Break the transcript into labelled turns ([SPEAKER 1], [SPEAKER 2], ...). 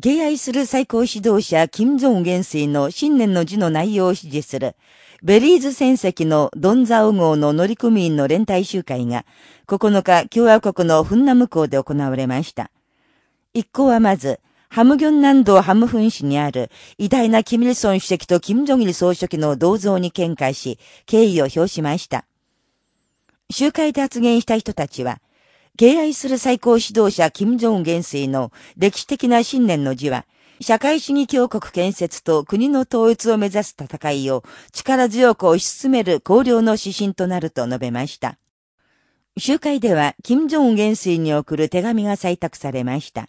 [SPEAKER 1] 敬愛する最高指導者、金正恩元帥の新年の字の内容を支持する、ベリーズ戦績のドンザオ号の乗組員の連帯集会が、9日、共和国のフンナム港で行われました。一行はまず、ハムギョン南道ハムフン市にある偉大なキム・イルソン主席とキム・ジョギル総書記の銅像に見解し、敬意を表しました。集会で発言した人たちは、敬愛する最高指導者金正恩元帥の歴史的な信念の字は、社会主義強国建設と国の統一を目指す戦いを力強く推し進める綱領の指針となると述べました。集会では、金正恩元帥に送る手紙が採択されました。